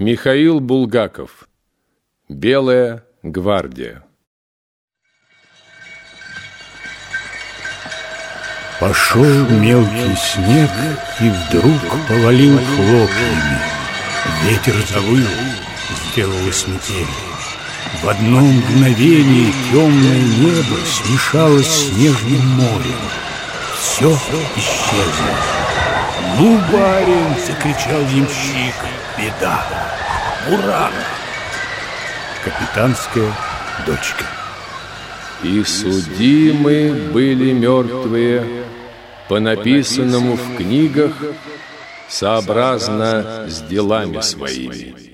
Михаил Булгаков Белая гвардия Пошел мелкий снег и вдруг повалил хлопьями. Ветер завыл, сделалось метель. В одно мгновение темное небо смешалось с снежным морем. Все исчезло. «Ну, барин!» — закричал ямщик. «Беда! Буран!» Капитанская дочка. И судимы были мертвые по написанному в книгах сообразно с делами своими.